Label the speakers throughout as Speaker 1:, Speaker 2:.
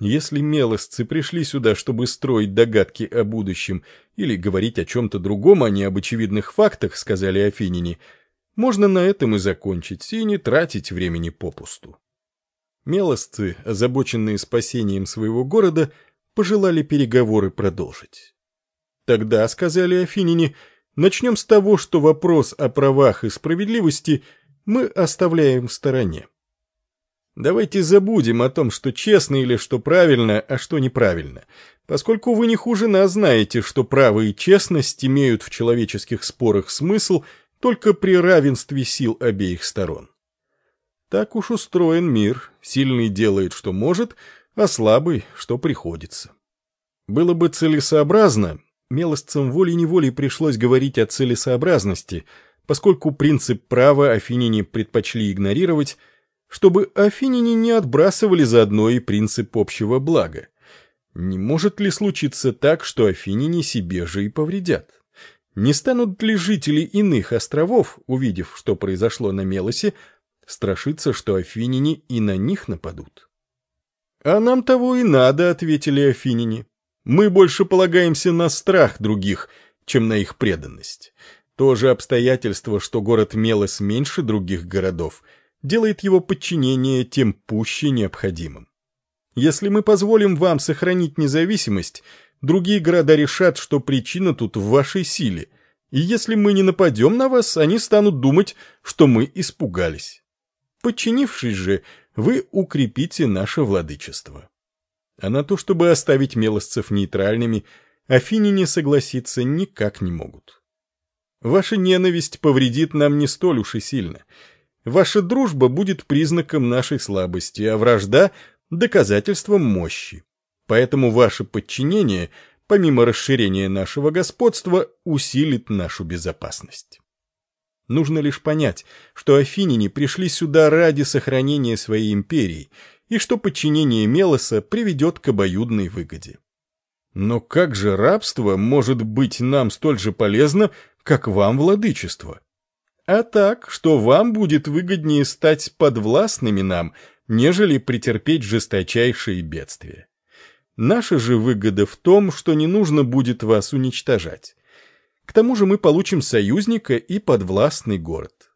Speaker 1: Если мелосцы пришли сюда, чтобы строить догадки о будущем или говорить о чем-то другом, а не об очевидных фактах, сказали афиняне, можно на этом и закончить, и не тратить времени попусту. Мелосцы, озабоченные спасением своего города, пожелали переговоры продолжить. Тогда, сказали афиняне, начнем с того, что вопрос о правах и справедливости мы оставляем в стороне. Давайте забудем о том, что честно или что правильно, а что неправильно, поскольку вы не хуже нас знаете, что право и честность имеют в человеческих спорах смысл только при равенстве сил обеих сторон. Так уж устроен мир, сильный делает, что может, а слабый, что приходится. Было бы целесообразно, мелостцам волей-неволей пришлось говорить о целесообразности, поскольку принцип права афиняне предпочли игнорировать, чтобы афиняне не отбрасывали заодно и принцип общего блага. Не может ли случиться так, что афиняне себе же и повредят? Не станут ли жители иных островов, увидев, что произошло на Мелосе, страшиться, что афиняне и на них нападут? «А нам того и надо», — ответили афиняне. «Мы больше полагаемся на страх других, чем на их преданность. То же обстоятельство, что город Мелос меньше других городов — делает его подчинение тем пуще необходимым. Если мы позволим вам сохранить независимость, другие города решат, что причина тут в вашей силе, и если мы не нападем на вас, они станут думать, что мы испугались. Подчинившись же, вы укрепите наше владычество. А на то, чтобы оставить мелосцев нейтральными, афиняне согласиться никак не могут. Ваша ненависть повредит нам не столь уж и сильно — Ваша дружба будет признаком нашей слабости, а вражда — доказательством мощи. Поэтому ваше подчинение, помимо расширения нашего господства, усилит нашу безопасность. Нужно лишь понять, что афиняне пришли сюда ради сохранения своей империи, и что подчинение Мелоса приведет к обоюдной выгоде. Но как же рабство может быть нам столь же полезно, как вам владычество? А так, что вам будет выгоднее стать подвластными нам, нежели претерпеть жесточайшие бедствия. Наша же выгода в том, что не нужно будет вас уничтожать. К тому же мы получим союзника и подвластный город.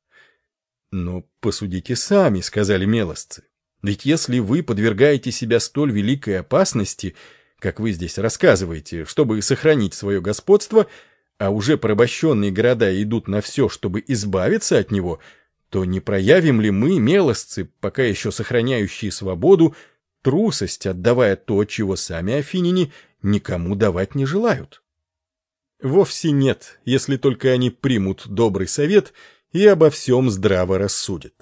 Speaker 1: Но посудите сами, сказали мелосцы. Ведь если вы подвергаете себя столь великой опасности, как вы здесь рассказываете, чтобы сохранить свое господство – а уже порабощенные города идут на все, чтобы избавиться от него, то не проявим ли мы, мелосцы, пока еще сохраняющие свободу, трусость, отдавая то, чего сами афиняне никому давать не желают? Вовсе нет, если только они примут добрый совет и обо всем здраво рассудят.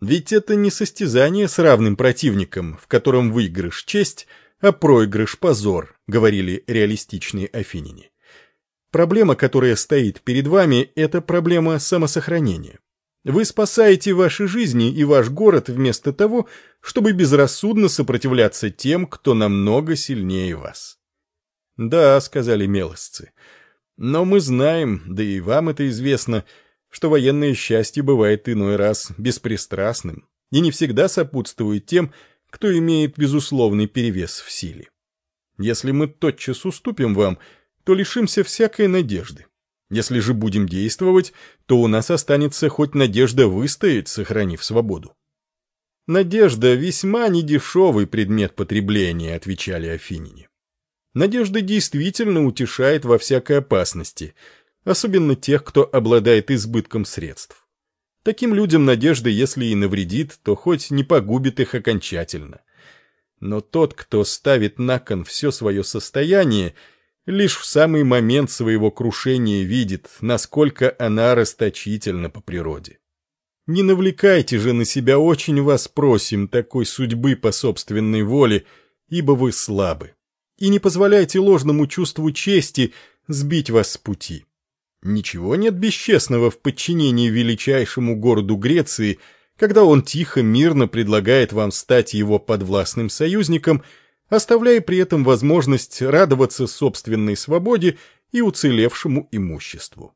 Speaker 1: Ведь это не состязание с равным противником, в котором выигрыш — честь, а проигрыш — позор, говорили реалистичные афиняне. Проблема, которая стоит перед вами, это проблема самосохранения. Вы спасаете ваши жизни и ваш город вместо того, чтобы безрассудно сопротивляться тем, кто намного сильнее вас. Да, сказали мелосцы. Но мы знаем, да и вам это известно, что военное счастье бывает иной раз беспристрастным и не всегда сопутствует тем, кто имеет безусловный перевес в силе. Если мы тотчас уступим вам – то лишимся всякой надежды. Если же будем действовать, то у нас останется хоть надежда выстоять, сохранив свободу. Надежда — весьма недешевый предмет потребления, отвечали афиняне. Надежда действительно утешает во всякой опасности, особенно тех, кто обладает избытком средств. Таким людям надежда, если и навредит, то хоть не погубит их окончательно. Но тот, кто ставит на кон все свое состояние лишь в самый момент своего крушения видит, насколько она расточительна по природе. Не навлекайте же на себя, очень вас просим, такой судьбы по собственной воле, ибо вы слабы. И не позволяйте ложному чувству чести сбить вас с пути. Ничего нет бесчестного в подчинении величайшему городу Греции, когда он тихо, мирно предлагает вам стать его подвластным союзником – оставляя при этом возможность радоваться собственной свободе и уцелевшему имуществу.